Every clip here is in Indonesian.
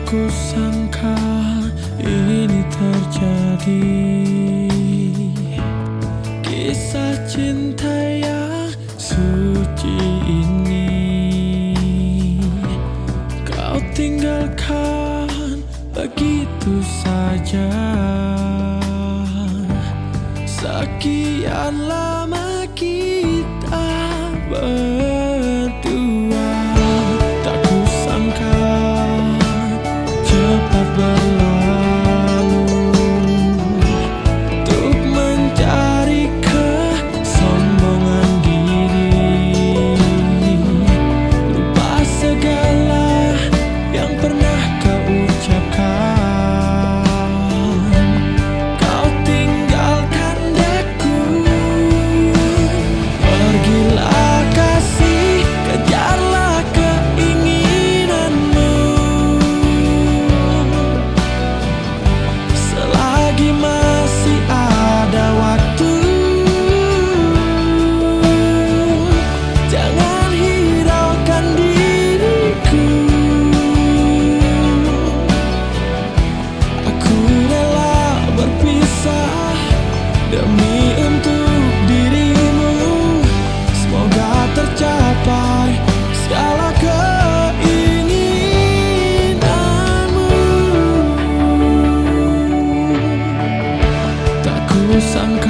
Aku sangka ini terjadi. Kisah cinta yang suci ini. Kau tinggalkan begitu saja. Sekianlah demi untuk dirimu semoga tercapai segala keinginanmu. Tak kusangka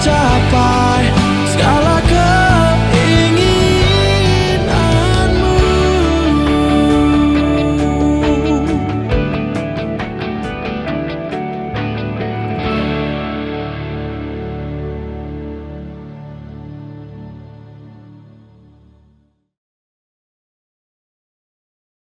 tercapai